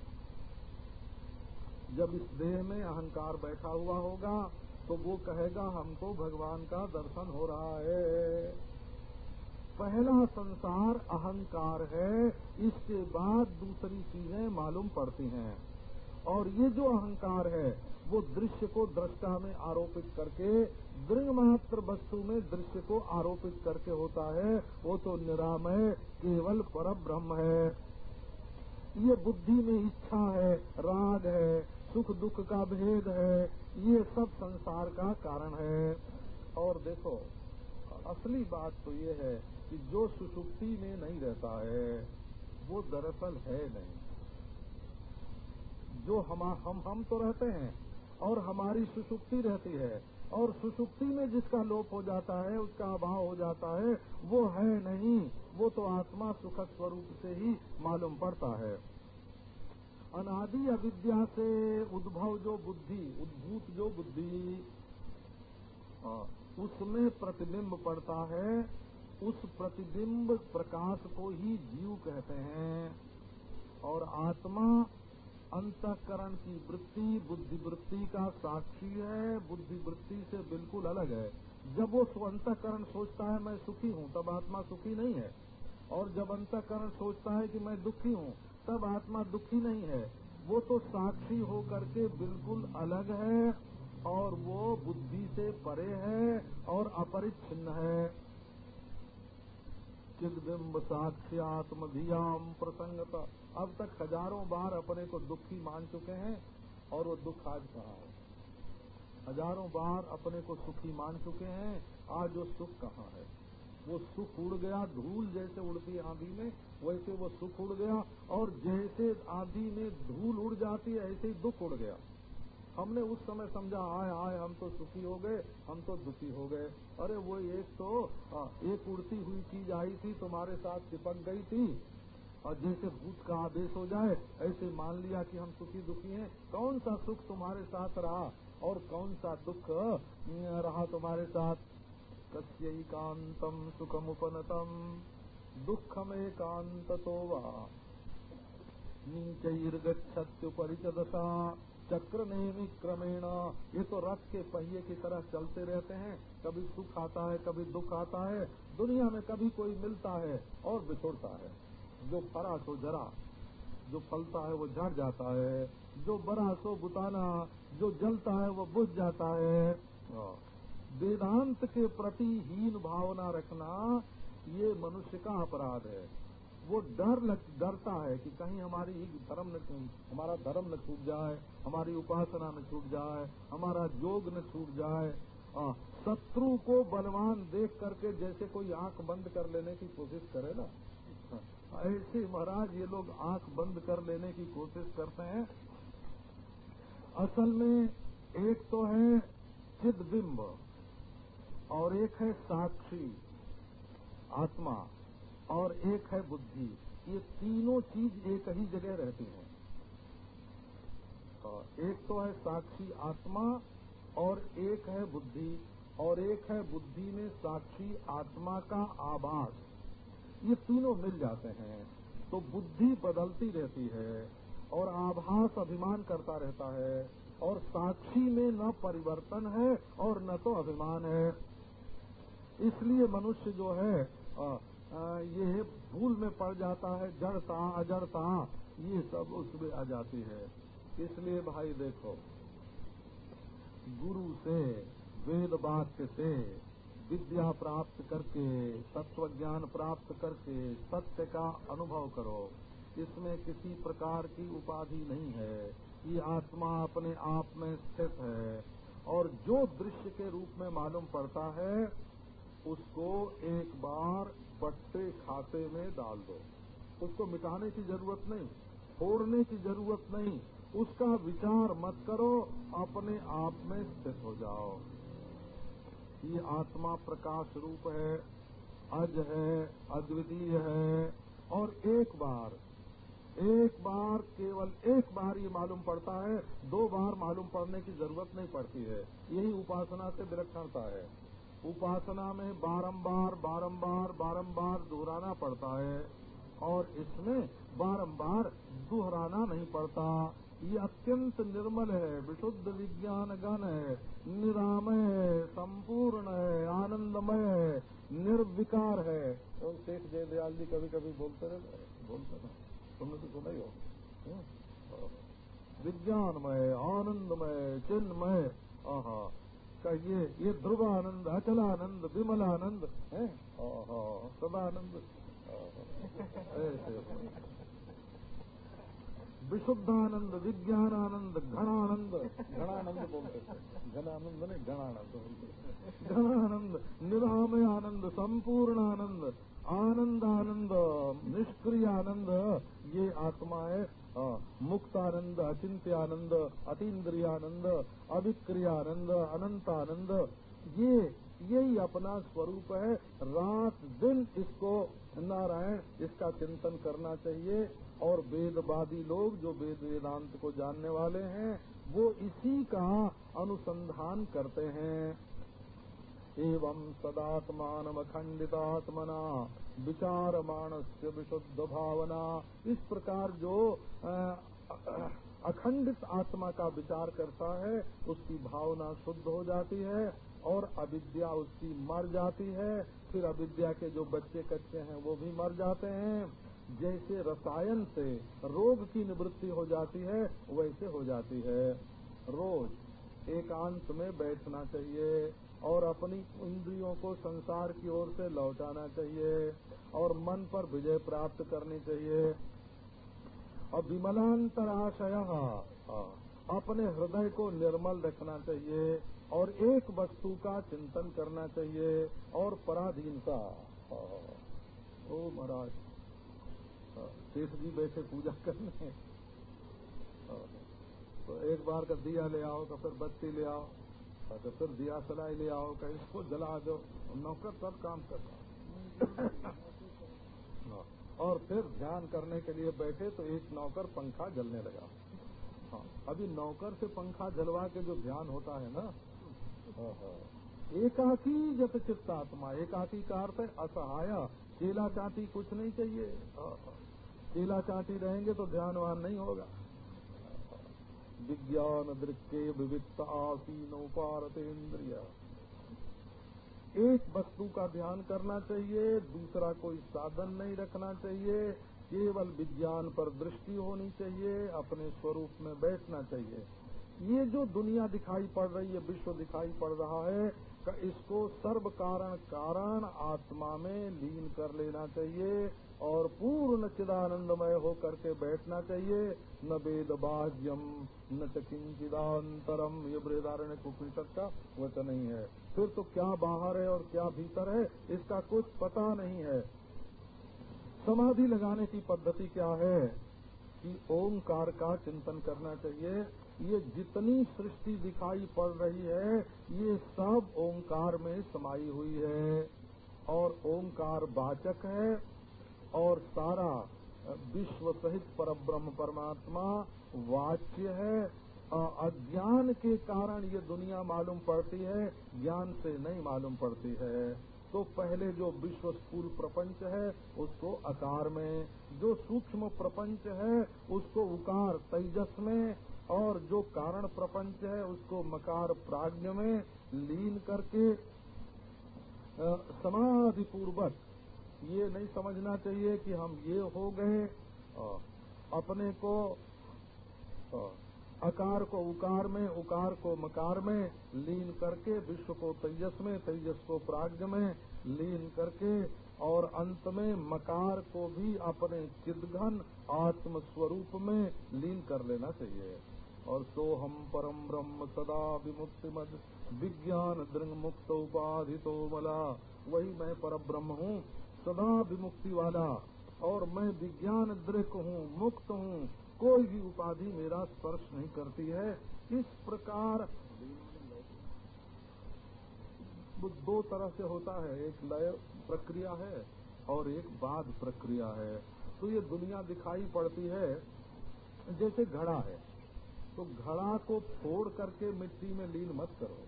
जब इस देह में अहंकार बैठा हुआ होगा तो वो कहेगा, हमको भगवान का दर्शन हो रहा है। पहला संसार अहंकार है, इसके बाद दूसरी चीज़ें मालूम पड़ती हैं। और ये जो अहंकार है, वो दृश्य को दृष्टा में आरोपित करके दृंग मात्र वस्तु में दृश्य को आरोपित करके होता है, वो तो निरामय, केवल पर ब्रह्म है। ये बुद्धि में इच्छा है, राग है, सुख दुख का भेद है ये सब संसार का कारण है। और देखो, असली बात तो ये है कि जो सुसुप्ति में नहीं रहता है, वो दरअसल है नहीं। जो हम हम हम तो रहते हैं, और हमारी सुसुप्ति रहती है। और सुसुप्ति में जिसका लोप हो जाता है, उसका अभाव हो जाता है, वो है नहीं। वो तो आत्मा सुखद स्वरूप से ही मालूम पड़ता है। अनादि अविद्या से उद्भव जो बुद्धि, उद्भूत जो बुद्धि उसमें प्रतिबिंब पड़ता है, उस प्रतिबिंब प्रकाश को ही जीव कहते हैं। और आत्मा अंतकरण की वृत्ति बुद्धि वृत्ति का साक्षी है बुद्धि वृत्ति से बिल्कुल अलग है। जब वो अंतकरण सोचता है, मैं सुखी हूँ, तब आत्मा सुखी नहीं है। और जब अंतकरण सोचता है कि मैं दुखी हूँ तब आत्मा दुखी नहीं है। वो तो साक्षी हो करके बिल्कुल अलग है और वो बुद्धि से परे है और अपरिच्छिन्न है। चिदबिम्ब साक्ष्यात्म धियाम प्रसंगता। अब तक हज़ारों बार अपने को दुखी मान चुके हैं और वो दुख आज कहा है? हज़ारों बार अपने को सुखी मान चुके हैं। आज वो सुख कहाँ है? वो सुख उड़ गया, धूल जैसे उड़ती आंधी में, वैसे वो सुख उड़ गया और जैसे आंधी में धूल उड़ जाती है, ऐसे ही दुख उड़ गया। हमने उस समय समझा, आए आए, हम तो सुखी हो गए, हम तो दुखी हो गए। अरे वो एक तो एक उड़ती हुई चीज़ आई थी, तुम्हारे साथ चिपक गई थी, और जैसे भूत का आदेश हो जाए, ऐसे मान लिया कि हम सुखी दुखी हैं। कौन सा सुख तुम्हारे साथ रहा, और कौन सा दुख रहा तुम्हारे साथ? कस्य कांतम सुखम उपनतम दुःखमेकान्त तो वा। नीचैर्गच्छत्युपरिचदशा चक्र नेमी क्रमेण ये तो रथ के पहिए की तरह चलते रहते हैं। कभी सुख आता है, कभी दुख आता है। दुनिया में कभी कोई मिलता है और बिछोड़ता है। जो फरा सो जरा, जो फलता है वो झड़ जाता है। जो बरा सो बुताना, जो जलता है वो बुझ जाता है। वेदांत के प्रति हीन भावना रखना ये मनुष्य का अपराध है। वो डर लग, डरता है कि कहीं हमारी धर्म न हमारा धर्म न छूट जाए, हमारी उपासना न छूट जाए, हमारा योग न छूट जाए शत्रु को बलवान देख करके जैसे कोई आँख बंद कर लेने की कोशिश करे ना। ऐसे महाराज ये लोग आँख बंद कर लेने की कोशिश करते हैं। असल में एक तो है चिदबिंब। और एक है साक्षी, आत्मा, और एक है बुद्धि। ये तीनों चीज़ एक ही जगह रहती हैं। एक तो है साक्षी, आत्मा, और एक है बुद्धि, और एक है बुद्धि में साक्षी, आत्मा का आभास। ये तीनों मिल जाते हैं। तो बुद्धि बदलती रहती है, और आभास अभिमान करता रहता है, और साक्षी में न परिवर्तन है, और न तो अभिमान है। इसलिए मनुष्य जो है ये भूल में पड़ जाता है जड़ता अजड़ता ये सब उसमें आ जाती है। इसलिए भाई देखो, गुरु से, वेद वाक्य से, विद्या प्राप्त करके, तत्व ज्ञान प्राप्त करके, सत्य का अनुभव करो। इसमें किसी प्रकार की उपाधि नहीं है ये आत्मा अपने आप में स्थित है। और जो दृश्य के रूप में मालूम पड़ता है उसको एक बार पट्टे खाते में डाल दो। उसको मिटाने की ज़रूरत नहीं, फोड़ने की ज़रूरत नहीं। उसका विचार मत करो, अपने आप में स्थित हो जाओ। ये आत्मा प्रकाश रूप है, अज है, अद्वितीय है। और एक बार एक बार केवल एक बार ये मालूम पड़ता है, दो बार मालूम पड़ने की ज़रूरत नहीं पड़ती है। यही उपासना से विलक्षणता है। उपासना में बारंबार बारंबार बारंबार दोहराना पड़ता है और इसमें बारंबार दोहराना नहीं पड़ता। ये अत्यंत निर्मल है, विशुद्ध विज्ञान गण है, निरामय है, संपूर्ण है, आनंदमय है, निर्विकार है। तो शेख जयदयाल जी कभी कभी बोलते रहते बोलते ना तुमने तो सुना ही हो। हम्म। विज्ञानमय, आनंदमय चिन्हमय आहा। का ये ये ध्रुवानंद अचलानंद विमलानंद है? सदानंद। विशुद्धानंद विज्ञानानंद घनानंद। घनानंद बोलते घनानंद नहीं घनानंद बोलते घनानंद निरामय आनंद संपूर्णानंद आनंदानंद निष्क्रिय आनंद ये आत्मा है मुक्त आनंद अचिंत्य आनंद अतीन्द्रियानंद अभिक्रियानंद अनंत आनंद ये, यही अपना स्वरूप है। रात दिन इसको नारायण, इसका चिंतन करना चाहिए। और वेदवादी लोग जो वेद वेदांत को जानने वाले हैं, वो इसी का अनुसंधान करते हैं। एवं सदात्मानमखंडितात्मना विचारमाणस्य विशुद्ध भावना इस प्रकार जो अखंडित आत्मा का विचार करता है, उसकी भावना शुद्ध हो जाती है और अविद्या उसकी मर जाती है। फिर अविद्या के जो बच्चे कच्चे हैं, वो भी मर जाते हैं। जैसे रसायन से रोग की निवृत्ति हो जाती है, वैसे हो जाती है। रोज एकांत में बैठना चाहिए। और अपनी इंद्रियों को संसार की ओर से लौटाना चाहिए और मन पर विजय प्राप्त करनी चाहिए। और विमलांतराशय अपने हृदय को निर्मल रखना चाहिए और एक वस्तु का चिंतन करना चाहिए और पराधीनता। ओ महाराज, शेष जी बैठे पूजा करने। तो एक बार का दिया ले आओ तो फिर बत्ती ले आओ। तो फिर दिया सलाई ले आओ, कहीं, इसको जला दो। नौकर सब काम कर रहा और फिर ध्यान करने के लिए बैठे तो एक नौकर पंखा जलने लगा। हाँ। अभी नौकर से पंखा जलवा के जो ध्यान होता है ना एकाकी जत चित्तात्मा एकाकी का अर्थ है असहाय। केला चाटी कुछ नहीं चाहिए। केला चाटी रहेंगे तो ध्यानवान नहीं होगा। विज्ञान दृक्के विविधता आसीन इंद्रिय एक वस्तु का ध्यान करना चाहिए, दूसरा कोई साधन नहीं रखना चाहिए, केवल विज्ञान पर दृष्टि होनी चाहिए, अपने स्वरूप में बैठना चाहिए। ये जो दुनिया दिखाई पड़ रही है, विश्व दिखाई पड़ रहा है इसको सर्व कारण कारण आत्मा में लीन कर लेना चाहिए। और पूर्ण चिदानंदमय होकर के बैठना चाहिए। न वेद बाह्यम न चिदांतरम ये बृहदारण्य उपनिषद का वचन नहीं है। फिर तो क्या बाहर है और क्या भीतर है, इसका कुछ पता नहीं है। समाधि लगाने की पद्धति क्या है? कि ओंकार का चिंतन करना चाहिए। ये जितनी सृष्टि दिखाई पड़ रही है, ये सब ओंकार में समाई हुई है। और ओंकार वाचक है और सारा विश्व सहित पर ब्रह्म परमात्मा वाच्य है। अज्ञान के कारण ये दुनिया मालूम पड़ती है, ज्ञान से नहीं मालूम पड़ती है। तो पहले जो विश्व स्थूल प्रपंच है, उसको आकार में, जो सूक्ष्म प्रपंच है, उसको उकार तेजस में, और जो कारण प्रपंच है, उसको मकार प्राज्ञ में, लीन करके समाधि पूर्वक ये नहीं समझना चाहिए कि हम ये हो गए अपने को अकार को उकार में, उकार को मकार में, लीन करके विश्व को तेजस में, तेजस को प्राग्ञ में, लीन करके और अंत में मकार को भी अपने चिदघन आत्म स्वरूप में लीन कर लेना चाहिए। और सो हम परम ब्रह्म सदा विमुक्ति मद विज्ञान दृंग मुक्त उपाधि तो मला वही मैं पर ब्रह्म हूँ। सदा विमुक्ति वाला और मैं विज्ञान दृक हूँ, मुक्त हूँ। कोई भी उपाधि मेरा स्पर्श नहीं करती है। इस प्रकार दो तरह से होता है। एक लय प्रक्रिया है और एक बाद प्रक्रिया है। तो ये दुनिया दिखाई पड़ती है। जैसे घड़ा है तो घड़ा को फोड़ करके मिट्टी में लीन मत करो।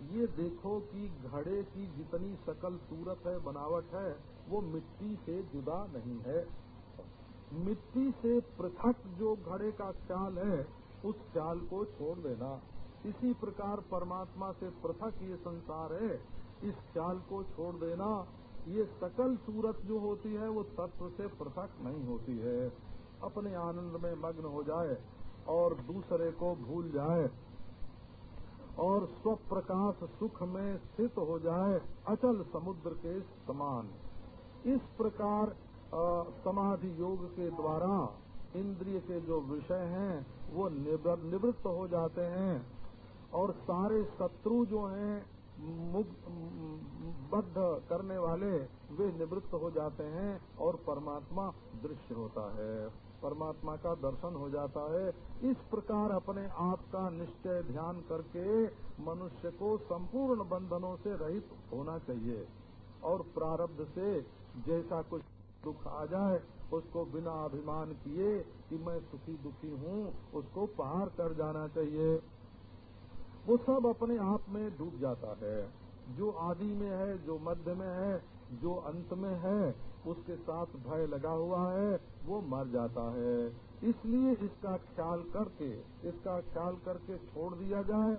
ये देखो कि घड़े की जितनी सकल सूरत है, बनावट है, वो मिट्टी से जुदा नहीं है। मिट्टी से पृथक जो घड़े का ख्याल है, उस ख्याल को छोड़ देना। इसी प्रकार परमात्मा से पृथक ये संसार है, इस ख्याल को छोड़ देना। ये सकल सूरत जो होती है, वो तत्व से पृथक नहीं होती है। अपने आनंद में मग्न हो जाए और दूसरे को भूल जाए। और स्वप्रकाश सुख में स्थित हो जाए, अचल समुद्र के समान। इस प्रकार समाधि योग के द्वारा इंद्रिय के जो विषय हैं, वो निवृत्त हो जाते हैं। और सारे शत्रु जो हैं बद्ध करने वाले, वे निवृत्त हो जाते हैं और परमात्मा दृश्य होता है। परमात्मा का दर्शन हो जाता है। इस प्रकार अपने आप का निश्चय ध्यान करके मनुष्य को संपूर्ण बंधनों से रहित होना चाहिए और प्रारब्ध से जैसा कुछ दुख आ जाए, उसको बिना अभिमान किए कि मैं सुखी दुखी हूँ, उसको पार कर जाना चाहिए। वो सब अपने आप में डूब जाता है। जो आदि में है, जो मध्य में है जो अंत में है, उसके साथ भय लगा हुआ है, वो मर जाता है। इसलिए इसका ख्याल करके, इसका ख्याल करके छोड़ दिया जाए।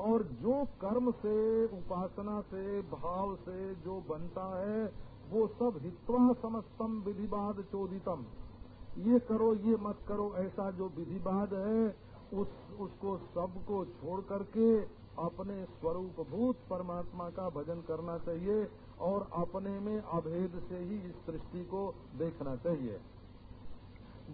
और जो कर्म से, उपासना से, भाव से जो बनता है, वो सब हित्वा समस्तम विधिवाद चोदितम। ये करो, ये मत करो, ऐसा जो विधिवाद है, उस, उसको सबको छोड़ करके अपने स्वरूप भूत परमात्मा का भजन करना चाहिए। और अपने में अभेद से ही इस सृष्टि को देखना चाहिए।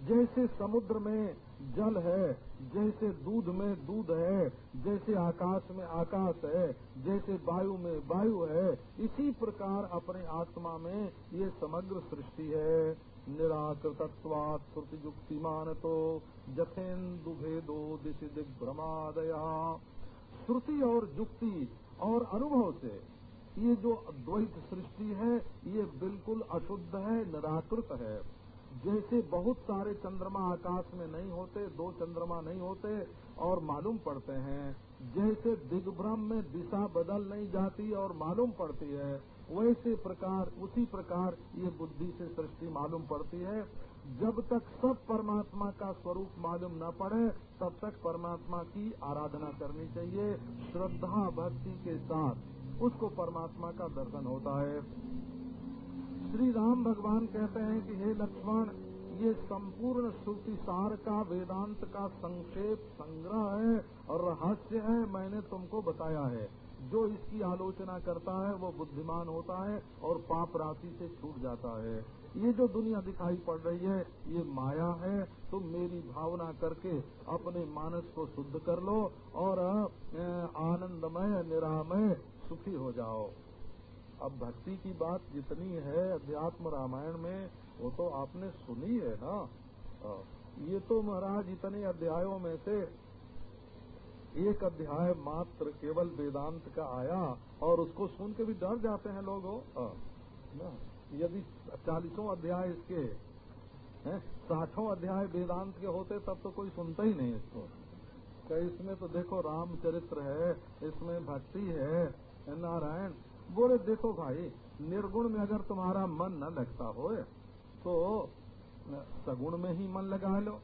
जैसे समुद्र में जल है, जैसे दूध में दूध है, जैसे आकाश में आकाश है, जैसे वायु में वायु है, इसी प्रकार अपने आत्मा में ये समग्र सृष्टि है। निराकृतत्वात् श्रुति युक्तिमान तो जथेन्दु भेदो दिशि दिग्भ्रमादया। श्रुति और युक्ति और अनुभव से ये जो द्वैत सृष्टि है, ये बिल्कुल अशुद्ध है, निराकृत है। जैसे बहुत सारे चंद्रमा आकाश में नहीं होते, दो चंद्रमा नहीं होते और मालूम पड़ते हैं। जैसे दिग्भ्रम में दिशा बदल नहीं जाती और मालूम पड़ती है, वैसे प्रकार, उसी प्रकार ये बुद्धि से सृष्टि मालूम पड़ती है। जब तक सब परमात्मा का स्वरूप मालूम न पड़े, तब तक परमात्मा की आराधना करनी चाहिए, श्रद्धा भक्ति के साथ। उसको परमात्मा का दर्शन होता है। श्री राम भगवान कहते हैं कि हे लक्ष्मण, ये संपूर्ण श्रुति सार का, वेदांत का संक्षेप संग्रह है और रहस्य है, मैंने तुमको बताया है। जो इसकी आलोचना करता है, वो बुद्धिमान होता है और पाप राशि से छूट जाता है। ये जो दुनिया दिखाई पड़ रही है, ये माया है। तुम मेरी भावना करके अपने मानस को शुद्ध कर लो और आनंदमय, निरामय सुखी हो जाओ। अब भक्ति की बात जितनी है अध्यात्म रामायण में, वो तो आपने सुनी है ना? ये तो महाराज इतने अध्यायों में से एक अध्याय मात्र केवल वेदांत का आया और उसको सुन के भी डर जाते हैं लोग यदि चालीसों अध्याय इसके साठों अध्याय वेदांत के होते, तब तो कोई सुनता ही नहीं इसको। इसमें तो देखो रामचरित्र है, इसमें भक्ति है नारायण, बोले, देखो भाई, निर्गुण में अगर तुम्हारा मन न लगता हो तो सगुण में ही मन लगा लो।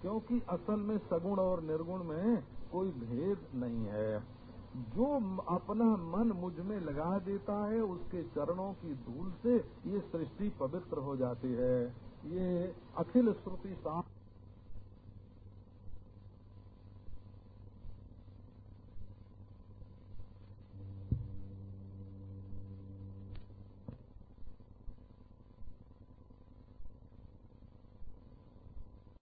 क्योंकि असल में सगुण और निर्गुण में कोई भेद नहीं है। जो अपना मन मुझमें लगा देता है, उसके चरणों की धूल से ये सृष्टि पवित्र हो जाती है। ये अखिल श्रुति साफ़